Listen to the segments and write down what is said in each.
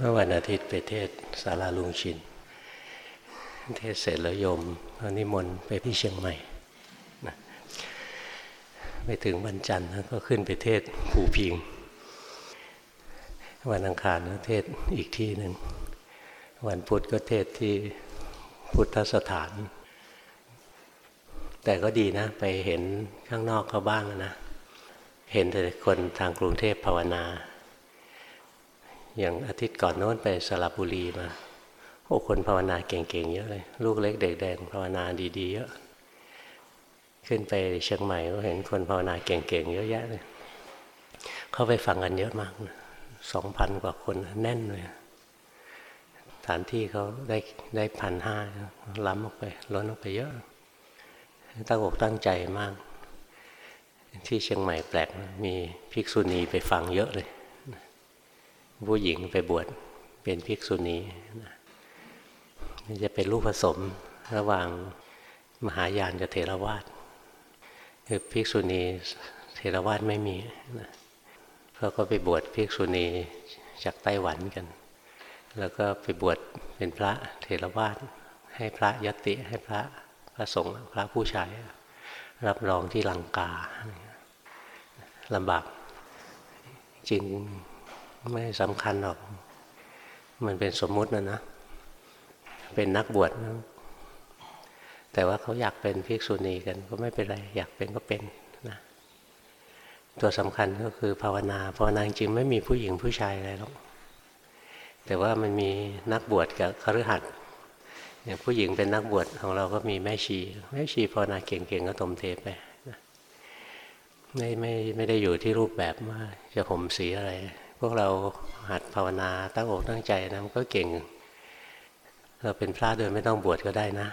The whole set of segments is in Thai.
เมื่อวันอาทิตย์ไปเทศสาราลุงชิน เทศเสร็จแล้วโยมก็นิมนต์ไปที่เชียงใหม่นะไปถึงวันจันทร์ก็ขึ้นไปเทศภูพิง วันอังคารก็เทศอีกที่หนึ่ง วันพุธก็เทศที่พุทธสถาน แต่ก็ดีนะ ไปเห็นข้างนอกเขาบ้างนะ เห็นแต่คนทางกรุงเทพภาวนา อย่างอาทิตย์ก่อนโน้นไปสระบุรีมาโอ้คนภาวนาเก่งๆเยอะเลย ลูกเล็กเด็กแดงภาวนาดีๆเยอะขึ้นไปเชียงใหม่ก็เห็นคนภาวนาเก่งๆเยอะแยะเลยเข้าไปฟังกันเยอะมากสองพันกว่าคนแน่นเลยสถานที่เขาได้ได้พันห้าล้ำออกไปล้นออกไปเยอะตั้งอกตั้งใจมาก ที่เชียงใหม่แปลกมีภิกษุณีไปฟังเยอะเลย ผู้หญิงไปบวชเป็นภิกษุณีจะเป็นลูกผสมระหว่างมหายานกับเทรวาสคือภิกษุณีเทรวาสไม่มีนะเขาก็ไปบวชภิกษุณีจากไต้หวันกัน แล้วก็ไปบวชเป็นพระเทรวาสให้พระยติให้พระพระสงฆ์พระผู้ชายรับรองที่ลังกาลำบากจริง ไม่สำคัญหรอก มันเป็นสมมุตินะนะ เป็นนักบวชนะแต่ว่าเขาอยากเป็นภิกษุณีกันก็ไม่เป็นไร อยากเป็นก็เป็นนะตัวสำคัญก็คือภาวนาภาวนาจริงไม่มีผู้หญิงผู้ชายอะไรหรอกแต่ว่ามันมีนักบวชกับคฤหัสถ์อย่างผู้หญิงเป็นนักบวชของเราก็มีแม่ชีแม่ชีภาวนาเก่งๆก็ตมเทไปไม่ไม่ไม่ได้อยู่ที่รูปแบบว่าจะห่มสีอะไร พวกเราหัดภาวนาตั้งอกตั้งใจนะมันก็เก่ง เราเป็นพระโดยไม่ต้องบวชก็ได้นะ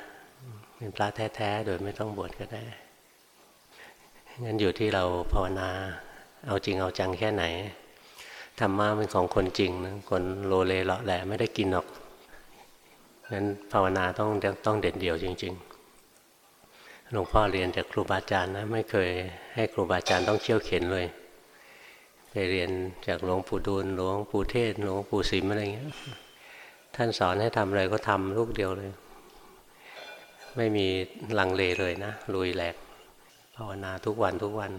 เป็นพระแท้ๆโดยไม่ต้องบวชก็ได้งั้นอยู่ที่เราภาวนา เอาจริงเอาจังแค่ไหนธรรมะเป็นของคนจริงนะคนโลเลเลาะแหละไม่ได้กินหรอกงั้นภาวนาต้องต้องเด่นเดียวจริง ๆ หลวงพ่อเรียนจากครูบาอาจารย์นะไม่เคยให้ครูบาอาจารย์ต้องเชี่ยวเข็นเลย ไปเรียนจากหลวงปู่ดูลหลวงปู่เทศหลวงปู่สิมอะไรเงี้ย ท่านสอนให้ทำอะไรก็ทำลูกเดียวเลย ไม่มีลังเลเลยนะลุยแหลกภาวนาทุกวันทุกวัน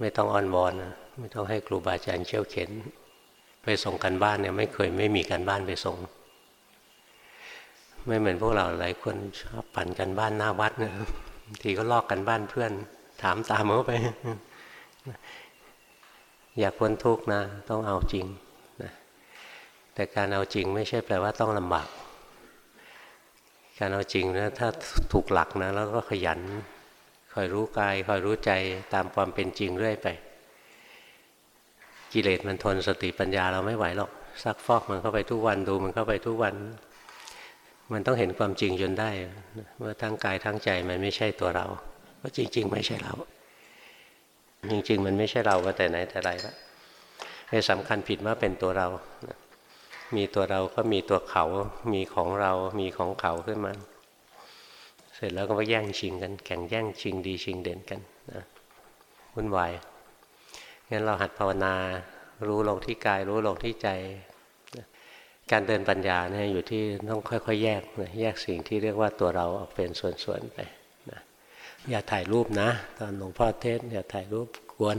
ไม่ต้องอ้อนวอนนะไม่ต้องให้ครูบาอาจารย์เชี่ยวเข็น ไปส่งกันบ้านเนี่ยไม่เคยไม่มีการบ้านไปส่ง ไม่เหมือนพวกเราหลายคนชอบปั่นกันบ้านหน้าวัดเนี่ยทีก็ลอกกันบ้านเพื่อน ถามตามเขาไป อยากพ้นทุกข์นะ ต้องเอาจริงนะแต่การเอาจริงไม่ใช่แปลว่าต้องลำบาก การเอาจริงนะถ้าถูกหลักนะแล้วก็ขยันคอยรู้กายคอยรู้ใจตามความเป็นจริงเรื่อยไป กิเลสมันทนสติปัญญาเราไม่ไหวหรอกซักฟอกมันเข้าไปทุกวันดูมันเข้าไปทุกวัน มันต้องเห็นความจริงจนได้ว่าทั้งกายทั้งใจมันไม่ใช่ตัวเรา เพราะจริง ๆ ไม่ใช่เรา จริง ๆ มันไม่ใช่เราก็แต่ไหนแต่ไรแล้วไปสำคัญผิดว่าเป็นตัวเรา มีตัวเราก็มีตัวเขา มีของเรา มีของเขาขึ้นมา เสร็จแล้วก็มาแย่งชิงกัน แข่งแย่งชิงดีชิงเด่นกันนะวุ่นวาย งั้นเราหัดภาวนา รู้ลงที่กาย รู้ลงที่ใจ การเดินปัญญาเนี่ยอยู่ที่ต้องค่อย ๆ แยกนะแยกสิ่งที่เรียกว่าตัวเราออกเป็นส่วนๆไป อย่าถ่ายรูปนะ ตอนหลวงพ่อเทศอย่าถ่ายรูปกวน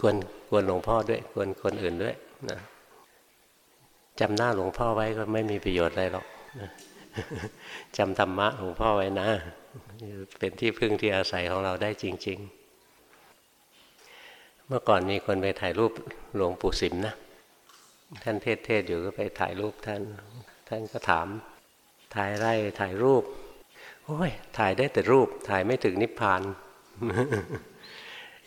กวนกวนหลวงพ่อด้วยกวนคนอื่นด้วยนะจำหน้าหลวงพ่อไว้ก็ไม่มีประโยชน์อะไรหรอกจำธรรมะหลวงพ่อไว้นะ เป็นที่พึ่งที่อาศัยของเราได้จริง ๆ เมื่อก่อนมีคนไปถ่ายรูปหลวงปู่สิมนะ ท่านเทศเทศอยู่ก็ไปถ่ายรูปท่าน ท่านก็ถาม ถ่ายไรถ่ายรูป โอ้ยถ่ายได้แต่รูปถ่ายไม่ถึงนิพพาน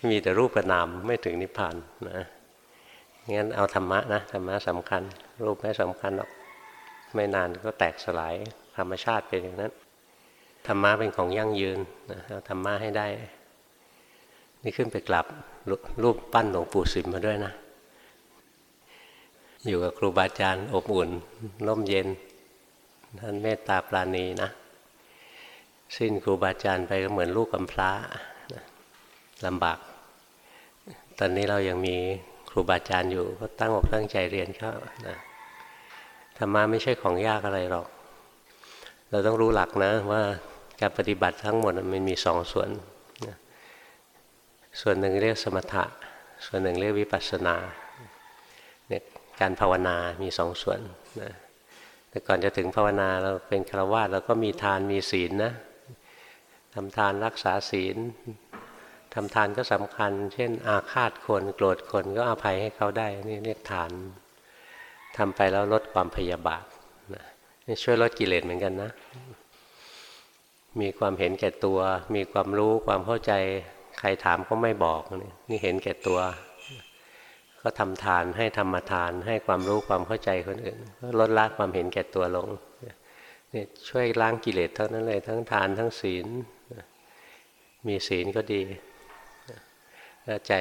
มีแต่รูปกับนามไม่ถึงนิพพานนะงั้นเอาธรรมะนะธรรมะสำคัญ รูปไม่สำคัญหรอก ไม่นานก็แตกสลายธรรมชาติเป็นอย่างนั้นธรรมะเป็นของยั่งยืนนะเอาธรรมะให้ได้ นี่ขึ้นไปกลับรูปปั้นหลวงปู่สิมมาด้วยนะ อยู่กับครูบาอาจารย์อบอุ่นร่มเย็น ท่านเมตตาปราณีนะ สิ้นครูบาอาจารย์ไปก็เหมือนลูกกำพร้าลำบาก ตอนนี้เรายังมีครูบาอาจารย์อยู่ก็ตั้งอกตั้งใจเรียนเขานะรรมะไม่ใช่ของยากอะไรหรอก เราต้องรู้หลักนะว่าการปฏิบัติทั้งหมดมันมีสองส่วนส่วนหนึ่งเรียกสมถะ ส่วนหนึ่งเรียกวิปัสสนาเนี่ยการภาวนา มีสองส่วนนะแต่ก่อนจะถึงภาวนาเราเป็นฆราวาสเราก็มีทานมีศีลนะ ทำทานรักษาศีลทำทานก็สำคัญ เช่น อาฆาตคนโกรธคนก็อภัยให้เขาได้ นี่เรียกทานทำไปแล้วลดความพยาบาทนะช่วยลดกิเลสเหมือนกันนะ มีความเห็นแก่ตัว มีความรู้ความเข้าใจใครถามก็ไม่บอก นี่เห็นแก่ตัว ก็ทำทานให้ธรรมทาน ให้ความรู้ความเข้าใจคนอื่นลดละความเห็นแก่ตัวลงนี่ช่วยล้างกิเลสเท่านั้นเลยทั้งทานทั้งศีล มีศีลก็ดีถ้าใจ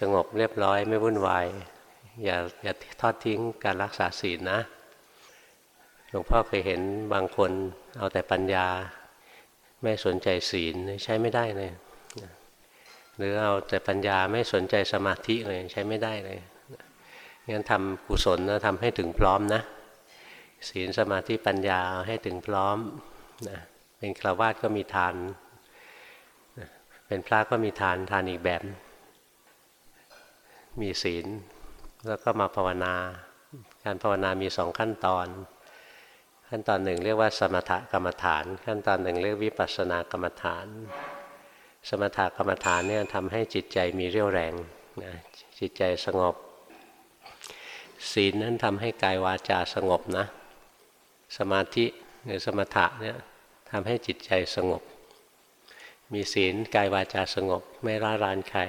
สงบเรียบร้อยไม่วุ่นวาย อย่าอย่าทอดทิ้งการรักษาศีลนะหลวงพ่อเคยเห็นบางคนเอาแต่ปัญญา ไม่สนใจศีลใช้ไม่ได้เลย หรือเอาแต่ปัญญาไม่สนใจสมาธิเลยใช้ไม่ได้เลยงั้นทำกุศลนะทำให้ถึงพร้อมนะ ศีลสมาธิปัญญาให้ถึงพร้อมนะเป็นคราวาสก็มีทาน เป็นพระก็มีทานทานอีกแบบ มีศีล แล้วก็มาภาวนา การภาวนามีสองขั้นตอน ขั้นตอนหนึ่งเรียกว่าสมถกรรมฐาน ขั้นตอนหนึ่งเรียกวิปัสสนากรรมฐาน สมถกรรมฐานเนี่ยทำให้จิตใจมีเรี่ยวแรงนะจิตใจสงบ ศีลนั้นทำให้กายวาจาสงบนะ สมาธิหรือสมถะเนี่ยทำให้จิตใจสงบ มีศีลกายวาจาสงบ ไม่ร่ารานใคร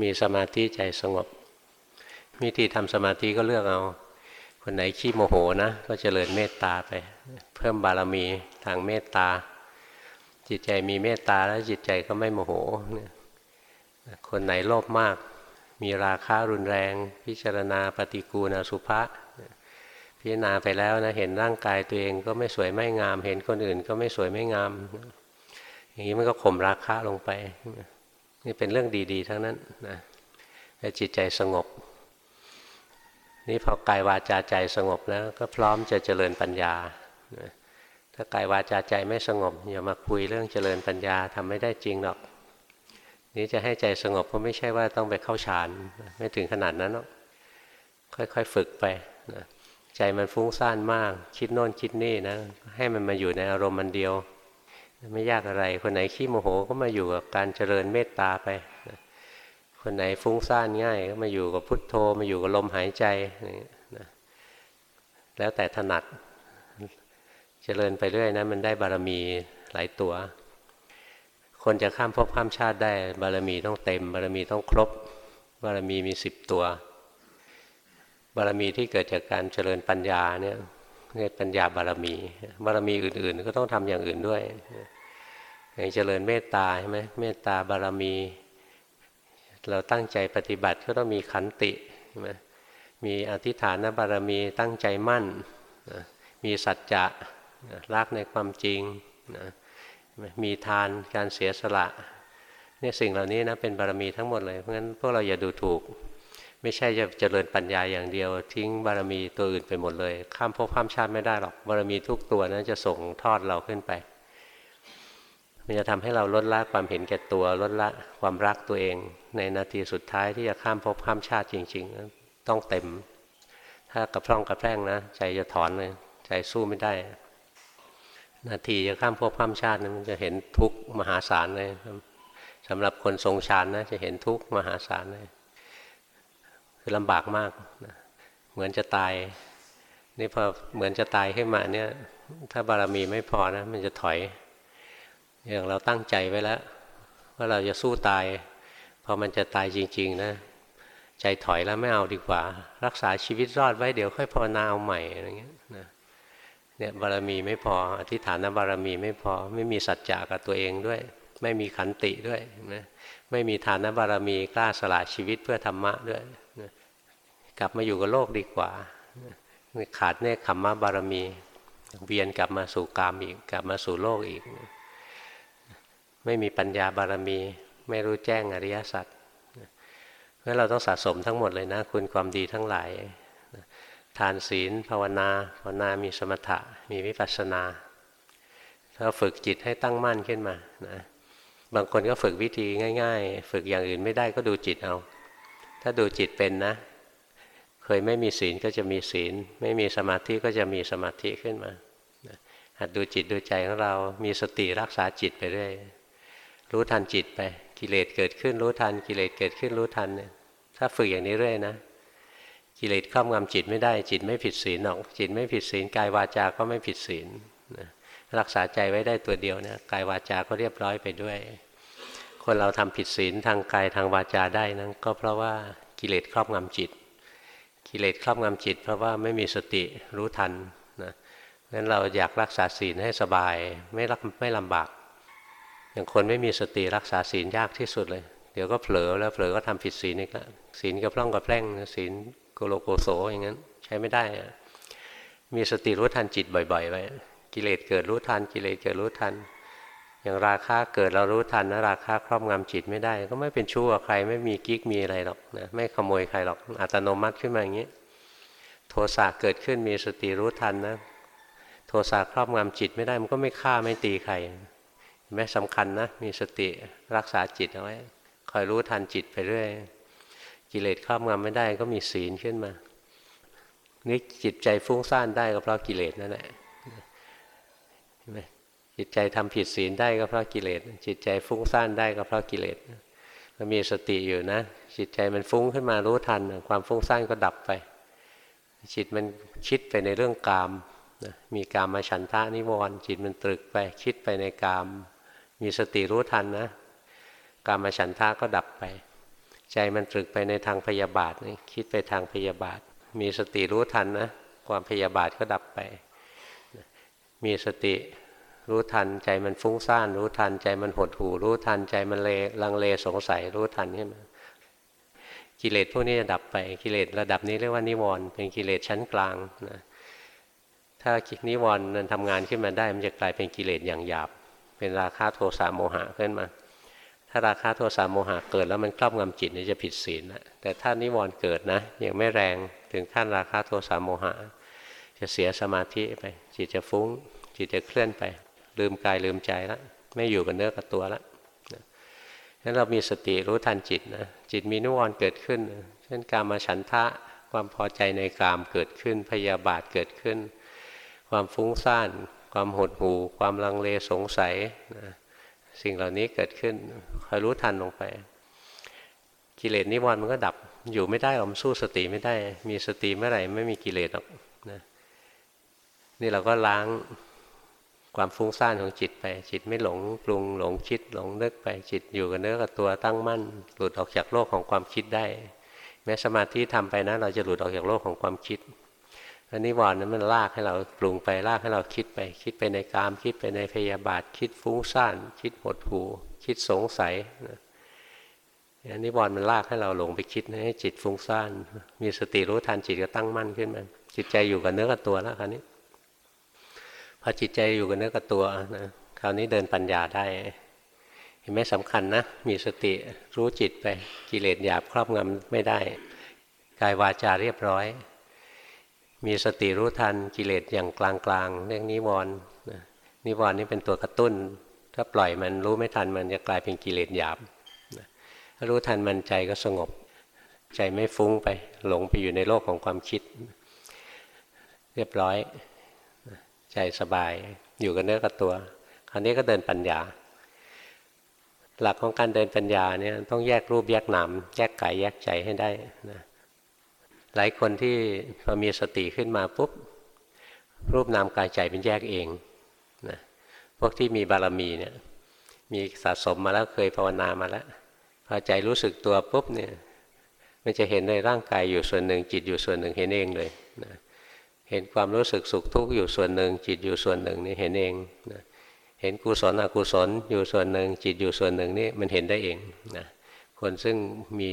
มีสมาธิใจสงบ วิธีทำสมาธิก็เลือกเอาคนไหนขี้โมโหนะก็เจริญเมตตาไป เพิ่มบารมีทางเมตตา จิตใจมีเมตตาแล้วจิตใจก็ไม่โมโห คนไหนโลภมาก มีราคารุนแรง พิจารณาปฏิกูณสุภะพิจารณาไปแล้วนะเห็นร่างกายตัวเองก็ไม่สวยไม่งาม เห็นคนอื่นก็ไม่สวยไม่งาม อย่างนี้มันก็ข่มราคาลงไป นี่เป็นเรื่องดีๆทั้งนั้นนะแต่จิตใจสงบ นี่พอกายวาจาใจสงบแล้วก็พร้อมจะเจริญปัญญา ถ้ากายวาจาใจไม่สงบอย่ามาคุยเรื่องเจริญปัญญาทำไม่ได้จริงหรอก นี่จะให้ใจสงบก็ไม่ใช่ว่าต้องไปเข้าฌานไม่ถึงขนาดนั้นหรอกค่อยๆฝึกไปนะใจมันฟุ้งซ่านมาก คิดโน่นคิดนี่นะให้มันมาอยู่ในอารมณ์มันเดียว ไม่ยากอะไร คนไหนขี้โมโหก็มาอยู่กับการเจริญเมตตาไป คนไหนฟุ้งซ่านง่ายก็มาอยู่กับพุทโธมาอยู่กับลมหายใจนะแล้วแต่ถนัดเจริญไปเรื่อยนะมันได้บารมีหลายตัว คนจะข้ามภพข้ามชาติได้ บารมีต้องเต็ม บารมีต้องครบ บารมีมีสิบตัว บารมีที่เกิดจากการเจริญปัญญาเนี่ย เรียกปัญญาบารมี บารมีอื่นๆ ก็ต้องทำอย่างอื่นด้วยอย่างเจริญเมตตาใช่ไหมเมตตาบารมี เราตั้งใจปฏิบัติก็ต้องมีขันติใช่ไหมมีอธิษฐานบารมีตั้งใจมั่นมีสัจจะรักในความจริงมีทานการเสียสละเนี่ยสิ่งเหล่านี้นะเป็นบารมีทั้งหมดเลยเพราะงั้นพวกเราอย่าดูถูก ไม่ใช่จะเจริญปัญญาอย่างเดียว ทิ้งบารมีตัวอื่นไปหมดเลย ข้ามภพข้ามชาติไม่ได้หรอกบารมีทุกตัวนั้นจะส่งทอดเราขึ้นไป มันจะทำให้เราลดละความเห็นแก่ตัวลดละความรักตัวเอง ในนาทีสุดท้ายที่จะข้ามภพข้ามชาติจริง ๆ ต้องเต็ม ถ้ากระพร่องกระแพร่งนะ ใจจะถอนเลยใจสู้ไม่ได้ นาทีจะข้ามภพข้ามชาตินะมันจะเห็นทุกข์มหาศาลเลยสำหรับคนทรงฌานนะจะเห็นทุกข์มหาศาลเลย คือลำบากมากนะเหมือนจะตาย นี่พอเหมือนจะตายขึ้นมาเนี่ย ถ้าบารมีไม่พอนะ มันจะถอย อย่างเราตั้งใจไว้แล้ว ว่าเราจะสู้ตาย พอมันจะตายจริง ๆ นะ ใจถอยแล้วไม่เอาดีกว่า รักษาชีวิตรอดไว้เดี๋ยวค่อยภาวนาเอาใหม่อะไรเงี้ยนะเนี่ยบารมีไม่พอ อธิฐานบารมีไม่พอ ไม่มีสัจจะกับตัวเองด้วย ไม่มีขันติด้วยนะไม่มีฐานบารมีกล้าสละชีวิตเพื่อธรรมะด้วย กลับมาอยู่กับโลกดีกว่า ขาดเนคขมมะบารมีเวียนกลับมาสู่กามอีก กลับมาสู่โลกอีก ไม่มีปัญญาบารมี ไม่รู้แจ้งอริยสัจเพราะเราต้องสะสมทั้งหมดเลยนะ คุณความดีทั้งหลาย ทานศีล ภาวนาภาวนามีสมถะ มีวิปัสสนาถ้าฝึกจิตให้ตั้งมั่นขึ้นมานะบางคนก็ฝึกวิธีง่าย ๆ ฝึกอย่างอื่นไม่ได้ก็ดูจิตเอา ถ้าดูจิตเป็นนะ เคยไม่มีศีลก็จะมีศีล ไม่มีสมาธิก็จะมีสมาธิขึ้นมาหัดดูจิตดูใจของเรา มีสติรักษาจิตไปเรื่อยรู้ทันจิตไป กิเลสเกิดขึ้นรู้ทัน กิเลสเกิดขึ้นรู้ทันเนี่ยถ้าฝึกอย่างนี้เรื่อยนะ กิเลสครอบงำจิตไม่ได้ จิตไม่ผิดศีลหรอก จิตไม่ผิดศีลกายวาจาก็ไม่ผิดศีลรักษาใจไว้ได้ตัวเดียวเนี่ยกายวาจาก็เรียบร้อยไปด้วย คนเราทำผิดศีลทางกายทางวาจาได้นั้นก็เพราะว่ากิเลสครอบงำจิต กิเลสครอบงำจิต เพราะว่าไม่มีสติรู้ทันนะงั้นเราอยากรักษาศีลให้สบาย ไม่รักไม่ลำบาก อย่างคนไม่มีสติรักษาศีลยากที่สุดเลย เดี๋ยวก็เผลอแล้วเผลอก็ทำผิดศีลอีกแล้วศีลก็พร่องกับแพร่งศีลโกโลโกโสอย่างนั้นใช้ไม่ได้ มีสติรู้ทันจิตบ่อยๆไว้กิเลสเกิดรู้ทัน กิเลสเกิดรู้ทัน อย่างราคะเกิดเรารู้ทันนะราคะครอบงำจิตไม่ได้ ก็ไม่เป็นชั่วใครไม่มีกิ๊กมีอะไรหรอกนะไม่ขโมยใครหรอกอัตโนมัติขึ้นมาอย่างนี้ โทสะเกิดขึ้นมีสติรู้ทันนะ โทสะครอบงำจิตไม่ได้มันก็ไม่ฆ่าไม่ตีใครแม้สำคัญนะมีสติรักษาจิตเอาไว้คอยรู้ทันจิตไปเรื่อยกิเลสครอบงำไม่ได้ก็มีศีลขึ้นมานี่จิตใจฟุ้งซ่านได้ก็เพราะกิเลสนั่นแหละ จิตใจทำผิดศีลได้ก็เพราะกิเลส จิตใจฟุ้งซ่านได้ก็เพราะกิเลสมันมีสติอยู่นะ จิตใจมันฟุ้งขึ้นมารู้ทัน ความฟุ้งซ่านก็ดับไป จิตมันคิดไปในเรื่องกามมีกามมาฉันทะนิวรณ์จิตมันตรึกไป คิดไปในกาม มีสติรู้ทันนะ กามมาฉันทะก็ดับไป ใจมันตรึกไปในทางพยาบาทคิดไปทางพยาบาท มีสติรู้ทันนะ ความพยาบาทก็ดับไป มีสติ รู้ทันใจมันฟุ้งซ่าน รู้ทันใจมันหดหู่ รู้ทันใจมันเลลังเลสงสัย รู้ทันขึ้นมากิเลสพวกนี้จะดับไปกิเลสระดับนี้เรียกว่านิวรณ์เป็นกิเลสชั้นกลางนะถ้านิวรณ์มันทำงานขึ้นมาได้ มันจะกลายเป็นกิเลสอย่างหยาบ เป็นราคะโทสะโมหะขึ้นมา ถ้าราคะโทสะโมหะเกิดแล้วมันครอบงำจิตนี่จะผิดศีลนะแต่ถ้านิวรณ์เกิดนะยังไม่แรงถึงขั้นราคะโทสะโมหะ จะเสียสมาธิไปจิตจะฟุ้ง จิตจะเคลื่อนไป ลืมกายลืมใจแล้วไม่อยู่กับเนื้อกับตัวแล้วงั้นเรามีสติรู้ทันจิตนะจิตมีนิวรณ์เกิดขึ้น เช่นการมาฉันทะความพอใจในกามเกิดขึ้นพยาบาทเกิดขึ้น ความฟุ้งซ่าน ความหดหู่ ความลังเลสงสัยนะสิ่งเหล่านี้เกิดขึ้นคอยรู้ทันลงไป กิเลสนิวรณ์มันก็ดับอยู่ไม่ได้หรอกสู้สติไม่ได้ มีสติเมื่อไหร่ไม่มีกิเลสหรอกนะนี่เราก็ล้าง ความฟุ้งซ่านของจิตไป จิตไม่หลงปรุงหลงคิดหลงนึกไปจิตอยู่กับเนื้อกับตัวตั้งมั่น หลุดออกจากโลกของความคิดได้ แม้สมาธิทำไปนะ เราจะหลุดออกจากโลกของความคิดอันนิวรณ์นั้นมันลากให้เราปรุงไปลากให้เราคิดไป คิดไปในกาม คิดไปในพยาบาท คิดฟุ้งซ่าน คิดหดหูคิดสงสัยอันนิวรณ์มันลากให้เราหลงไปคิดให้จิตฟุ้งซ่าน มีสติรู้ทันจิตก็ตั้งมั่นขึ้นมาจิตใจอยู่กับเนื้อกับตัวแล้วคราวนี้ อจิตใจอยู่กับเนื้อกับตัวนะคราวนี้เดินปัญญาได้ เห็นไหมสำคัญนะ มีสติรู้จิตไปกิเลสหยาบครอบงำไม่ได้ กายวาจาเรียบร้อย มีสติรู้ทันกิเลสอย่างกลางๆเรื่องนิวรณ์นิวรณ์นี่เป็นตัวกระตุ้น ถ้าปล่อยมันรู้ไม่ทันมันจะกลายเป็นกิเลสหยาบถ้ารู้ทันมันใจก็สงบ ใจไม่ฟุ้งไป หลงไปอยู่ในโลกของความคิด เรียบร้อย ใจสบาย อยู่กับเนื้อกับตัว คราวนี้ก็เดินปัญญา หลักของการเดินปัญญาเนี่ยต้องแยกรูปแยกนามแยกกายแยกใจให้ได้นะหลายคนที่พอมีสติขึ้นมาปุ๊บรูปนามกายใจเป็นแยกเองนะพวกที่มีบารมีเนี่ยมีสะสมมาแล้วเคยภาวนามาแล้วพอใจรู้สึกตัวปุ๊บเนี่ยมันจะเห็นในร่างกายอยู่ส่วนหนึ่งจิตอยู่ส่วนหนึ่งเห็นเองเลยนะ เห็นความรู้สึกสุขทุกข์อยู่ส่วนหนึ่ง จิตอยู่ส่วนหนึ่งนี่เห็นเองนะเห็นกุศลอกุศลอยู่ส่วนหนึ่ง จิตอยู่ส่วนหนึ่งนี่มันเห็นได้เองนะคนซึ่งมี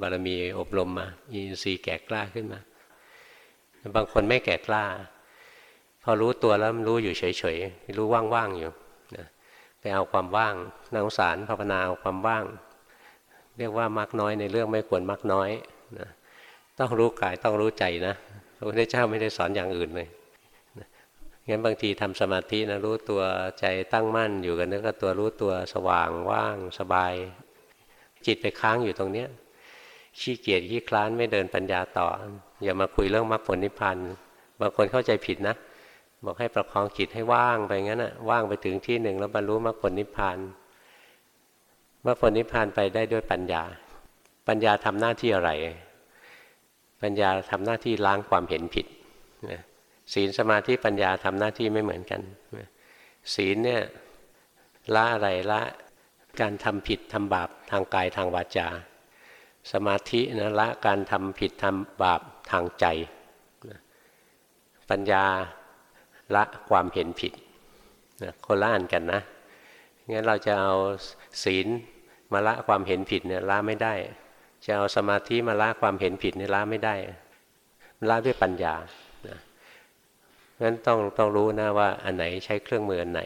บารมีอบรมมามีสีแก่กล้าขึ้นมา บางคนไม่แก่กล้า พอรู้ตัวแล้วมันรู้อยู่เฉยๆรู้ว่างๆอยู่นะไปเอาความว่างนาสารภาวนาเอาความว่าง เรียกว่ามักน้อยในเรื่องไม่ควรมักน้อยนะต้องรู้กายต้องรู้ใจนะ พระพุทธเจ้าไม่ได้สอนอย่างอื่นเลยงั้นบางทีทำสมาธินะรู้ตัวใจตั้งมั่นอยู่กันนึกก็ตัวรู้ตัวสว่างว่างสบาย จิตไปค้างอยู่ตรงเนี้ยขี้เกียจขี้คลานไม่เดินปัญญาต่อ อย่ามาคุยเรื่องมรรคผลนิพพานบางคนเข้าใจผิดนะ บอกให้ประคองจิตให้ว่างไปงั้นนะว่างไปถึงที่หนึ่งแล้วบรรลุมรรคผลนิพพานมรรคผลนิพพานไปได้ด้วยปัญญา ปัญญาทำหน้าที่อะไร ปัญญาทำหน้าที่ล้างความเห็นผิดศีลสมาธิปัญญาทำหน้าที่ไม่เหมือนกันศีลเนี่ยละอะไรละการทำผิดทำบาปทางกายทางวาจา สมาธินะละการทำผิดทำบาปทางใจปัญญาละความเห็นผิดคนละอันกันนะงั้นเราจะเอาศีลมาละความเห็นผิดเนี่ยละไม่ได้ จะเอาสมาธิมาละความเห็นผิดนี่ละไม่ได้ละด้วยปัญญางั้นต้องต้องรู้นะว่าอันไหนใช้เครื่องมืออันไหน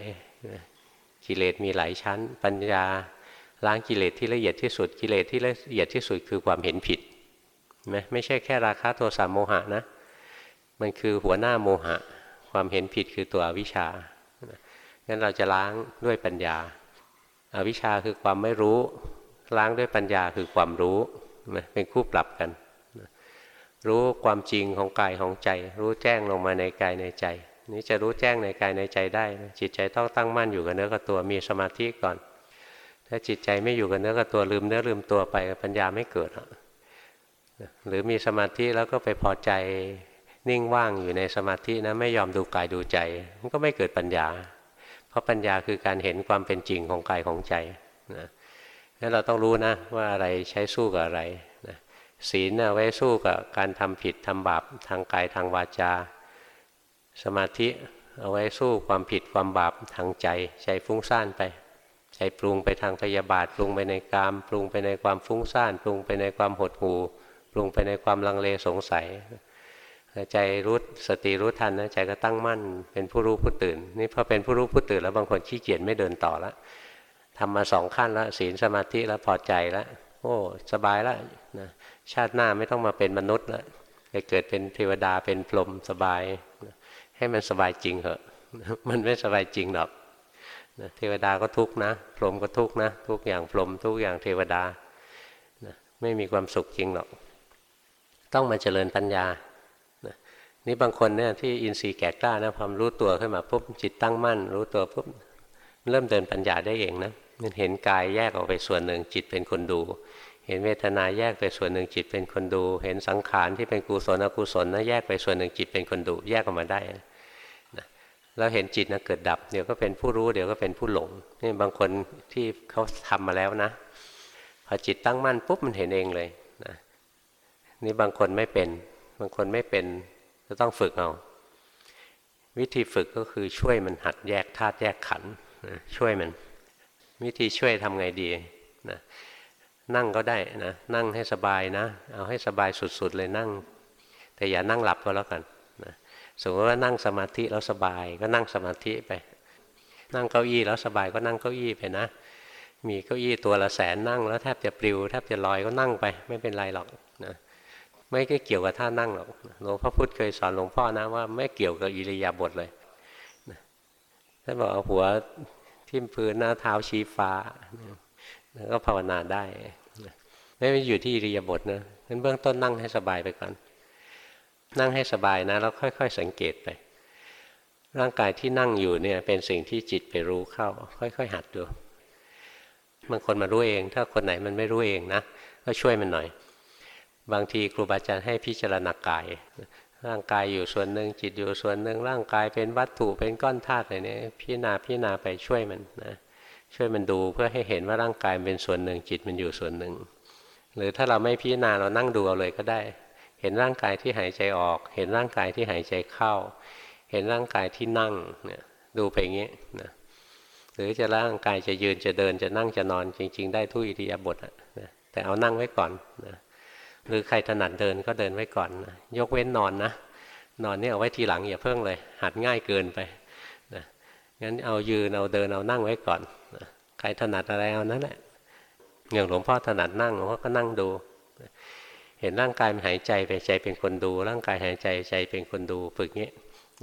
กิเลสมีหลายชั้น ปัญญาล้างกิเลสที่ละเอียดที่สุดกิเลสที่ละเอียดที่สุดคือความเห็นผิดไหมไม่ใช่แค่ราคะโทสะโมหะนะ มันคือหัวหน้าโมหะ ความเห็นผิดคือตัววิชางั้นเราจะล้างด้วยปัญญาอาวิชชาคือความไม่รู้ ล้างด้วยปัญญาคือความรู้เป็นคู่ปรับกัน รู้ความจริงของกายของใจ รู้แจ้งลงมาในกายในใจ นี้จะรู้แจ้งในกายในใจได้ จิตใจต้องตั้งมั่นอยู่กับเนื้อกับตัวมีสมาธิก่อน ถ้าจิตใจไม่อยู่กับเนื้อกับตัวลืมเนื้อลืมตัวไปปัญญาไม่เกิดหรือมีสมาธิแล้วก็ไปพอใจนิ่งว่างอยู่ในสมาธินะไม่ยอมดูกายดูใจ มันก็ไม่เกิดปัญญา เพราะปัญญาคือการเห็นความเป็นจริงของกายของใจนะ งั้นเราต้องรู้นะว่าอะไรใช้สู้กับอะไรศีลเอาไว้สู้กับการทำผิดทำบาปทางกายทางวาจา สมาธิเอาไว้สู้ความผิดความบาปทางใจใจฟุ้งซ่านไปใจปรุงไปทางพยาบาทปรุงไปในกามปรุงไปในความฟุ้งซ่านปรุงไปในความหดหู่ปรุงไปในความลังเลสงสัยใจรู้สติรู้ทันนะใจก็ตั้งมั่นเป็นผู้รู้ผู้ตื่น นี่พอเป็นผู้รู้ผู้ตื่นแล้วบางคนขี้เกียจไม่เดินต่อแล้ว ทำมาสองขั้นแล้วศีลสมาธิแล้วพอใจแล้วโอ้สบายแล้วนะชาติหน้าไม่ต้องมาเป็นมนุษย์แล้วจะเกิดเป็นเทวดาเป็นพรหมสบายให้มันสบายจริงเหอะ มันไม่สบายจริงหรอกเทวดาก็ทุกนะพรหมก็ทุกนะ ทุกอย่างพรหมทุกอย่างเทวดาไม่มีความสุขจริงหรอก ต้องมาเจริญปัญญานี่บางคนเนี่ยที่อินทรีย์แก่กล้านะพอรู้ตัวขึ้นมาปุ๊บจิตตั้งมั่น รู้ตัวปุ๊บเริ่มเดินปัญญาได้เองนะ มันเห็นกายแยกออกไปส่วนหนึ่งจิตเป็นคนดู เห็นเวทนาแยกไปส่วนหนึ่งจิตเป็นคนดู เห็นสังขารที่เป็นกุศลอกุศลนะแยกไปส่วนหนึ่งจิตเป็นคนดู แยกออกมาได้นะแล้วเห็นจิตนะเกิดดับเดี๋ยวก็เป็นผู้รู้เดี๋ยวก็เป็นผู้หลงนี่บางคนที่เขาทำมาแล้วนะพอจิตตั้งมั่นปุ๊บมันเห็นเองเลยนะนี่บางคนไม่เป็น บางคนไม่เป็นจะต้องฝึกเอาวิธีฝึกก็คือช่วยมันหัดแยกธาตุแยกขันธ์ช่วยมัน วิธีช่วยทำไงดีนะนั่งก็ได้นะนั่งให้สบายนะ เอาให้สบายสุดๆเลยนั่ง แต่อย่านั่งหลับก็แล้วกันนะสมมติว่านั่งสมาธิแล้วสบายก็นั่งสมาธิไป นั่งเก้าอี้แล้วสบายก็นั่งเก้าอี้ไปนะ มีเก้าอี้ตัวละแสนนั่งแล้วแทบจะปลิวแทบจะลอยก็นั่งไป ไม่เป็นไรหรอกนะไม่เกี่ยวกับท่านั่งหรอกหลวงพ่อพุธเคยสอนหลวงพ่อนะว่าไม่เกี่ยวกับอิริยาบถเลยท่านบอกเอาหัว ทิ่มพื้นหน้าเท้าชี้ฟ้าก็ภาวนาได้ไม่ไปอยู่ที่อิริยาบถนะงั้นเบื้องต้นนั่งให้สบายไปก่อน นั่งให้สบายนะแล้วค่อย ๆ สังเกตไป ร่างกายที่นั่งอยู่เนี่ยเป็นสิ่งที่จิตไปรู้เข้า ค่อย ๆ หัดดูบางคนมารู้เอง ถ้าคนไหนมันไม่รู้เองนะก็ช่วยมันหน่อย บางทีครูบาอาจารย์ให้พิจารณากาย ร่างกายอยู่ส่วนหนึ่งจิตอยู่ส่วนหนึ่งร่างกายเป็นวัตถุเป็นก้อนธาตุอะไรนี่ยพิจารณาพิจารณาไปช่วยมันนะช่วยมันดูเพื่อให้เห็นว่าร่างกายเป็นส่วนหนึ่งจิตมันอยู่ส่วนหนึ่ง หรือถ้าเราไม่พิจารณาเรานั่งดูเอาเลยก็ได้ เห็นร่างกายที่หายใจออก เห็นร่างกายที่หายใจเข้า เห็นร่างกายที่นั่งเนี่ยดูไปอย่างนี้นะหรือจะร่างกายจะยืนจะเดินจะนั่งจะนอนจริง ๆ ได้ทุกอิริยาบถนะแต่เอานั่งไว้ก่อนนะ หรือใครถนัดเดินก็เดินไว้ก่อนนะยกเว้นนอนนะนอนนี่เอาไว้ทีหลังอย่าเพิ่งเลย หัดง่ายเกินไปนะงั้นเอายืนเอาเดินเอานั่งไว้ก่อนใครถนัดอะไรเอานั่นแหละอย่างหลวงพ่อถนัดนั่งหลวงพ่อก็นั่งดู เห็นร่างกายมันหายใจไปใจเป็นคนดู ร่างกายหายใจใจเป็นคนดูฝึกงี้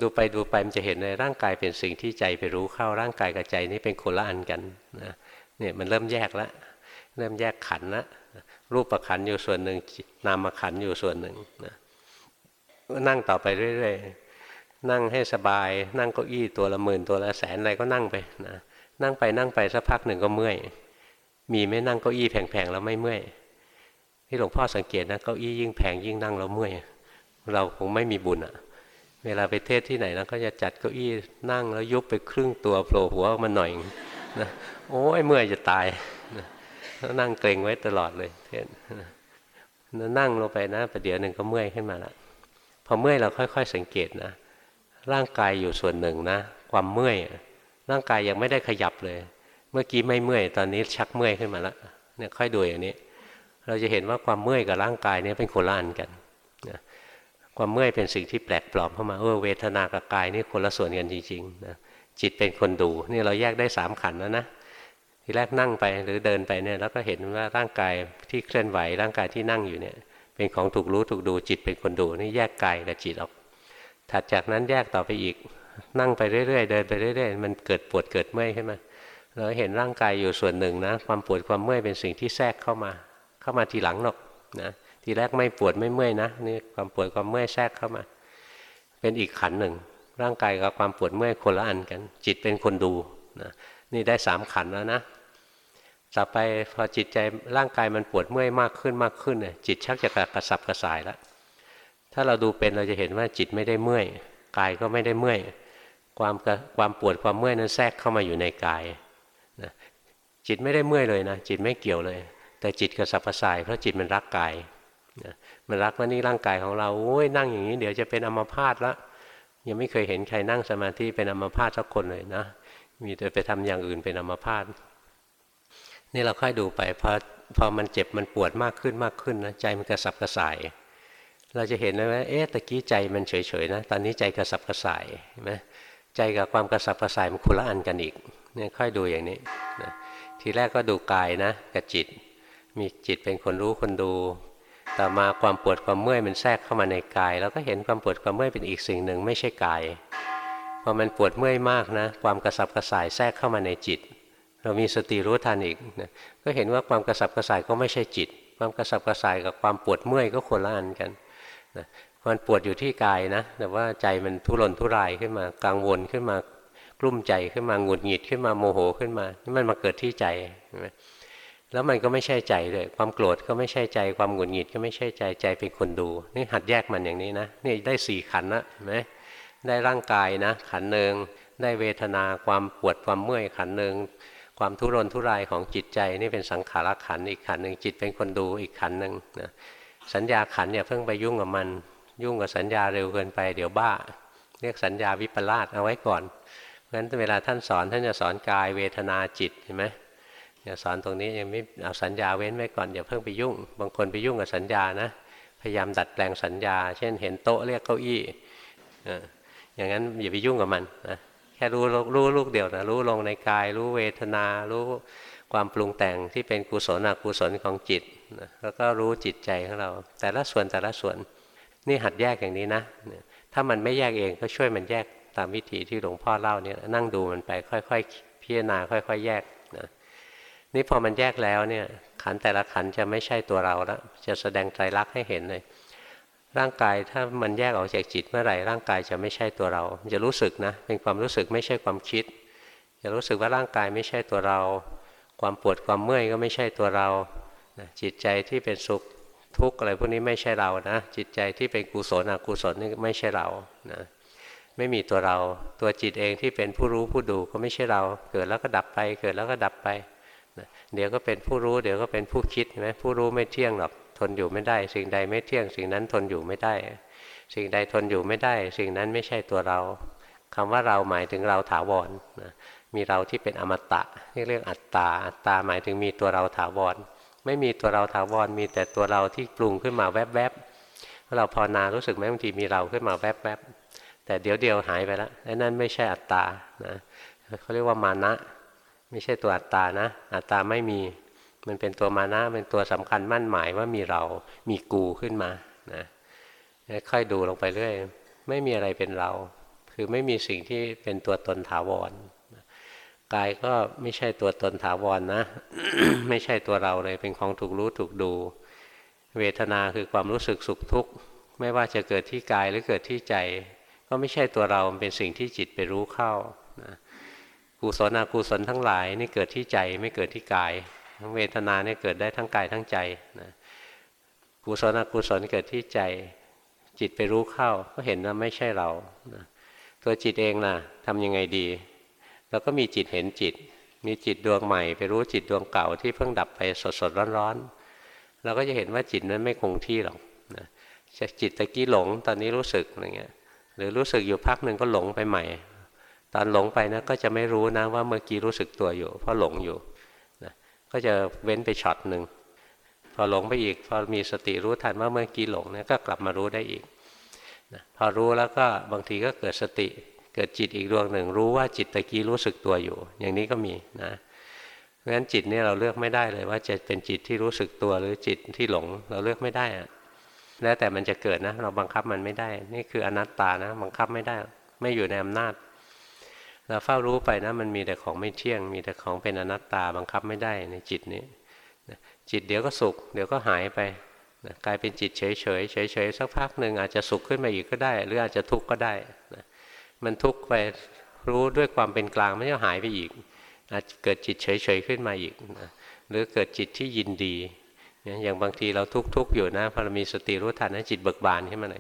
ดูไปดูไปมันจะเห็นเลยร่างกายเป็นสิ่งที่ใจไปรู้เข้าร่างกายกับใจนี่เป็นคนละอันกันนะเนี่ยมันเริ่มแยกแล้วเริ่มแยกขันละ รูปประขันอยู่ส่วนหนึ่ง นามขันอยู่ส่วนหนึ่งนะนั่งต่อไปเรื่อยๆ นั่งให้สบาย นั่งเก้าอี้ตัวละหมื่นตัวละแสนอะไรก็นั่งไปนะนั่งไปนั่งไปสักพักหนึ่งก็เมื่อย มีไม่นั่งเก้าอี้แพงๆแล้วไม่เมื่อยที่หลวงพ่อสังเกตนะเก้าอี้ยิ่งแพงยิ่งนั่งแล้วเมื่อย เราคงไม่มีบุญอะเวลาไปเทศที่ไหนนะก็จะจัดเก้าอี้นั่งแล้วยุบไปครึ่งตัวโผล่หัวมาหน่อยนะโอ้ยเมื่อยจะตายนะ นั่งเกรงไว้ตลอดเลยเทศนั่งลงไปนะประเดี๋ยวหนึ่งก็เมื่อยขึ้นมาละพอเมื่อยเราค่อย ๆ สังเกตนะร่างกายอยู่ส่วนหนึ่งนะ ความเมื่อยร่างกายยังไม่ได้ขยับเลย เมื่อกี้ไม่เมื่อยตอนนี้ชักเมื่อยขึ้นมาแล้วเนี่ยค่อยดูอย่างนี้ เราจะเห็นว่าความเมื่อยกับร่างกายนี้เป็นคนละอันกันนะความเมื่อยเป็นสิ่งที่แปลกปลอมเข้ามาเออเวทนากับกายนี่คนละส่วนกันจริงๆนะจิตเป็นคนดูนี่เราแยกได้สามขันแล้วนะ ทีแรกนั่งไปหรือเดินไปเนี่ยแล้วก็เห็นว่าร่างกายที่เคลื่อนไหวร่างกายที่นั่งอยู่เนี่ย เป็นของถูกรู้ถูกดูจิตเป็นคนดูนี่แยกกายกับจิตออก ถัดจากนั้นแยกต่อไปอีกนั่งไปเรื่อยๆเดินไปเรื่อยๆมันเกิดปวดเกิดเมื่อยขึ้นมาเราเห็นร่างกายอยู่ส่วนหนึ่งนะ ความปวดความเมื่อยเป็นสิ่งที่แทรกเข้ามา เข้ามาทีหลังหรอกนะทีแรกไม่ปวดไม่เมื่อยนะนี่ความปวดความเมื่อยแทรกเข้ามา เป็นอีกขันหนึ่งร่างกายกับความปวดเมื่อยคนละอันกัน จิตเป็นคนดูนะนี่ได้สามขันแล้วนะ ต่อไปพอจิตใจร่างกายมันปวดเมื่อยมากขึ้นมากขึ้นเนี่ยจิตชักจะกระสับกระส่ายแล้วถ้าเราดูเป็นเราจะเห็นว่าจิตไม่ได้เมื่อยกายก็ไม่ได้เมื่อยความความปวดความเมื่อยนั้นแทรกเข้ามาอยู่ในกายนะจิตไม่ได้เมื่อยเลยนะจิตไม่เกี่ยวเลย แต่จิตกระสับกระส่ายเพราะจิตมันรักกายนะมันรักว่านี่ร่างกายของเราโอ้ยนั่งอย่างนี้เดี๋ยวจะเป็นอัมพาตละยังไม่เคยเห็นใครนั่งสมาธิเป็นอัมพาตสักคนเลยนะมีแต่ไปทำอย่างอื่นเป็นอัมพาต นี่เราค่อยดูไปพอพอมันเจ็บมันปวดมากขึ้นมากขึ้นนะใจมันกระสับกระส่าย เราจะเห็นเลยว่าเอ๊ะตะกี้ใจมันเฉยๆนะ ตอนนี้ใจกระสับกระส่ายเห็นไหมใจกับความกระสับกระส่ายมันคนละอันกันอีกเนี่ยค่อยดูอย่างนี้นะทีแรกก็ดูกายนะกับจิต มีจิตเป็นคนรู้คนดู ต่อมาความปวดความเมื่อยมันแทรกเข้ามาในกาย แล้วก็เห็นความปวดความเมื่อยเป็นอีกสิ่งหนึ่งไม่ใช่กายพอมันปวดเมื่อยมากนะ ความกระสับกระส่ายแทรกเข้ามาในจิต เรามีสติรู้ทันอีกนะก็เห็นว่าความกระสับกระส่ายก็ไม่ใช่จิต ความกระสับกระส่ายกับความปวดเมื่อยก็คนละอันกันนะมันปวดอยู่ที่กายนะ แต่ว่าใจมันทุรนทุรายขึ้นมากังวลขึ้นมากลุ้มใจขึ้นมาหงุดหงิดขึ้นมาโมโหขึ้นมานี่มันมาเกิดที่ใจแล้วมันก็ไม่ใช่ใจเลยความโกรธก็ไม่ใช่ใจ ความหงุดหงิดก็ไม่ใช่ใจใจเป็นคนดู นี่หัดแยกมันอย่างนี้นะนี่ได้สี่ขันนะเห็นไหมได้ร่างกายนะ ขันหนึ่งได้เวทนาความปวดความเมื่อยขันหนึ่ง ความทุรนทุรายของจิตใจนี่เป็นสังขารขันอีกขันหนึ่งจิตเป็นคนดูอีกขันหนึ่งนะสัญญาขันเนี่ยเพิ่งไปยุ่งกับมัน ยุ่งกับสัญญาเร็วเกินไปเดี๋ยวบ้า เรียกสัญญาวิปลาสเอาไว้ก่อนเพราะฉะนั้นเวลาท่านสอนท่านจะสอนกายเวทนาจิตเห็นไหมอย่าสอนตรงนี้ยังไม่เอาสัญญาเว้นไว้ก่อนอย่าเพิ่งไปยุ่ง บางคนไปยุ่งกับสัญญานะพยายามดัดแปลงสัญญา เช่นเห็นโต๊ะเรียกเก้าอี้อย่างนั้นอย่าไปยุ่งกับมันนะ แค่รู้รู้ลูกเดียวนะรู้ลงในกาย รู้เวทนา รู้ความปรุงแต่งที่เป็นกุศลอกุศลของจิตนะแล้วก็รู้จิตใจของเรา แต่ละส่วนแต่ละส่วน นี่หัดแยกอย่างนี้นะ ถ้ามันไม่แยกเองก็ช่วยมันแยกตามวิธีที่หลวงพ่อเล่าเนี่ยนั่งดูมันไปค่อยๆพิจารณาค่อย ๆ แยกนะนี่พอมันแยกแล้วเนี่ยขันแต่ละขันจะไม่ใช่ตัวเราแล้วจะแสดงใจรักให้เห็นเลย ร่างกายถ้ามันแยกออกจากจิตเมื่อไหร่ร่างกายจะไม่ใช่ตัวเรา จะรู้สึกนะ เป็นความรู้สึกไม่ใช่ความคิด จะรู้สึกว่าร่างกายไม่ใช่ตัวเรา ความปวดความเมื่อยก็ไม่ใช่ตัวเรา จิตใจที่เป็นสุขทุกข์อะไรพวกนี้ไม่ใช่เรานะ จิตใจที่เป็นกุศลอกุศลนี่ไม่ใช่เรานะไม่มีตัวเรา ตัวจิตเองที่เป็นผู้รู้ผู้ดูก็ไม่ใช่เรา เกิดแล้วก็ดับไป เกิดแล้วก็ดับไป เดี๋ยวก็เป็นผู้รู้ เดี๋ยวก็เป็นผู้คิดใช่ไหมผู้รู้ไม่เที่ยงหรอก ทนอยู่ไม่ได้ สิ่งใดไม่เที่ยง สิ่งนั้นทนอยู่ไม่ได้ สิ่งใดทนอยู่ไม่ได้ สิ่งนั้นไม่ใช่ตัวเราคำว่าเราหมายถึงเราถาวรนะมีเราที่เป็นอมตะนี่เรียกอัตตา อัตตาหมายถึงมีตัวเราถาวร ไม่มีตัวเราถาวร มีแต่ตัวเราที่ปรุงขึ้นมาแวบๆเราพอนารู้สึกไหมบางทีมีเราขึ้นมาแวบๆแต่เดี๋ยวเดียวหายไปแล้วนั่นไม่ใช่อัตตานะเขาเรียกว่ามานะ ไม่ใช่ตัวอัตตานะ อัตตาไม่มี มันเป็นตัวมานะเป็นตัวสำคัญมั่นหมายว่ามีเรา มีกูขึ้นมานะค่อยดูลงไปเรื่อย ไม่มีอะไรเป็นเรา คือไม่มีสิ่งที่เป็นตัวตนถาวรกายก็ไม่ใช่ตัวตนถาวรนนะ ไม่ใช่ตัวเราเลย เป็นของถูกรู้ถูกดู เวทนาคือความรู้สึกสุขทุกข์ ไม่ว่าจะเกิดที่กายหรือเกิดที่ใจ ก็ไม่ใช่ตัวเราเป็นสิ่งที่จิตไปรู้เข้านะกุศลอกุศลทั้งหลายนี่เกิดที่ใจไม่เกิดที่กาย เวทนาเนี่ยเกิดได้ทั้งกายทั้งใจนะกุศลอกุศลเกิดที่ใจ จิตไปรู้เข้าก็เห็นว่าไม่ใช่เรานะตัวจิตเองนะทำยังไงดีเราก็มีจิตเห็นจิต มีจิตดวงใหม่ ไปรู้จิตดวงเก่าที่เพิ่งดับไปสดสดร้อนๆเราก็จะเห็นว่าจิตนั้นไม่คงที่หรอกนะจิตตะกี้หลงตอนนี้รู้สึกอะไรเงี้ยหรือรู้สึกอยู่พักหนึ่งก็หลงไปใหม่ ตอนหลงไปนะก็จะไม่รู้นะว่าเมื่อกี้รู้สึกตัวอยู่ เพราะหลงอยู่ ก็จะเว้นไปช็อตหนึ่งพอหลงไปอีกพอมีสติรู้ทันว่าเมื่อกี้หลงเนี่ยก็กลับมารู้ได้อีกนะพอรู้แล้วก็บางทีก็เกิดสติ เกิดจิตอีกดวงหนึ่ง รู้ว่าจิตตะกี้รู้สึกตัวอยู่ อย่างนี้ก็มีนะเพราะฉะนั้นจิตนี่เราเลือกไม่ได้เลยว่าจะเป็นจิตที่รู้สึกตัวหรือจิตที่หลงเราเลือกไม่ได้อะแล้วแต่มันจะเกิดนะ เราบังคับมันไม่ได้ นี่คืออนัตตานะ บังคับไม่ได้ ไม่อยู่ในอำนาจ เราเฝ้ารู้ไปนะมันมีแต่ของไม่เที่ยง มีแต่ของเป็นอนัตตาบังคับไม่ได้ในจิตนี้จิตเดี๋ยวก็สุข เดี๋ยวก็หายไปกลายเป็นจิตเฉยเฉยเฉยเฉยสักพักหนึ่งอาจจะสุขขึ้นมาอีกก็ได้ หรืออาจจะทุกข์ก็ได้นะมันทุกข์ไปรู้ด้วยความเป็นกลางไม่จะหายไปอีกอาจเกิดจิตเฉยๆขึ้นมาอีกนะหรือเกิดจิตที่ยินดีอย่างบางทีเราทุกข์ๆอยู่นะพอเรามีสติรู้ทันนะจิตเบิกบานขึ้นมาหน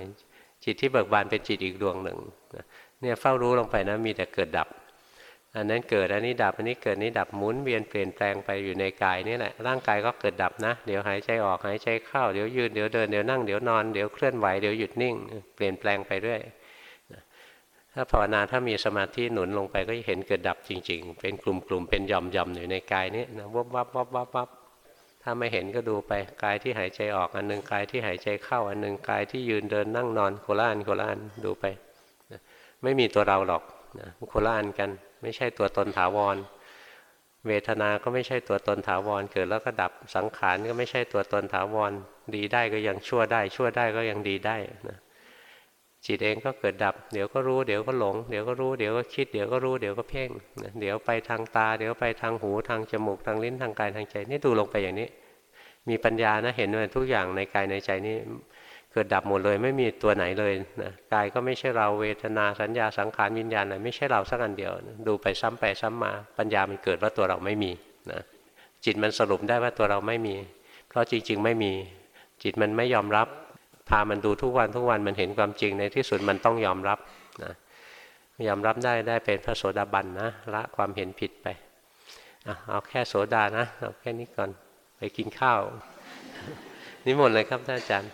จิตที่เบิกบานเป็นจิตอีกดวงหนึ่ง เนี่ยเฝ้ารู้ลงไปนะมีแต่เกิดดับ อันนั้นเกิดอันนี้ดับอันนี้เกิดนี้ดับหมุนเวียนเปลี่ยนแปลงไปอยู่ในกายนี่แหละร่างกายก็เกิดดับนะ เดี๋ยวหายใจออกหายใจเข้าเดี๋ยวยืนเดี๋ยวเดินเดี๋ยวนั่งเดี๋ยวนอนเดี๋ยวเคลื่อนไหวเดี๋ยวหยุดนิ่ง เปลี่ยนแปลงไปเรื่อยถ้าภาวนาถ้ามีสมาธิหนุนลงไปก็จะเห็นเกิดดับจริง ๆ เป็นกลุ่มๆเป็นหย่อมๆอยู่ในกายนี้นะวับวับวับวับวับถ้าไม่เห็นก็ดูไปกายที่หายใจออกอันหนึ่งกายที่หายใจเข้าอันหนึ่งกายที่ยืนเดินนั่งนอนโคล่านโคล่านดูไป ไม่มีตัวเราหรอกนะโคล่านกัน ไม่ใช่ตัวตนถาวร เวทนา ก็ไม่ใช่ตัวตนถาวร เกิดแล้วก็ดับ สังขารก็ไม่ใช่ตัวตนถาวร ดีได้ก็ยังชั่วได้ ชั่วได้ก็ยังดีได้นะจิตเองก็เกิดดับ เดี๋ยวก็รู้เดี๋ยวก็หลง เดี๋ยวก็รู้เดี๋ยวก็คิด เดี๋ยวก็รู้เดี๋ยวก็เพ่งเดี๋ยวไปทางตา เดี๋ยวไปทางหูทางจมูกทางลิ้นทางกายทางใจ นี่ดูลงไปอย่างนี้ มีปัญญานะเห็นว่าทุกอย่างในกายในใจนี่ กิดดับหมดเลยไม่มีตัวไหนเลยนะกายก็ไม่ใช่เราเวทนาสัญญาสังขารวิญญาณอะไรไม่ใช่เราสักอันเดียว ดูไปซ้ำไปซ้ำมา ปัญญามันเกิดว่าตัวเราไม่มีนะจิตมันสรุปได้ว่าตัวเราไม่มี เพราะจริง ๆ ไม่มี จิตมันไม่ยอมรับ พามันดูทุกวันทุกวันมันเห็นความจริงในที่สุดมันต้องยอมรับนะยอมรับได้ได้เป็นพระโสดาบันนะละความเห็นผิดไปเอาแค่โสดานะเอาแค่นี้ก่อนไปกินข้าวนิมนต์เลยครับท่านอาจารย์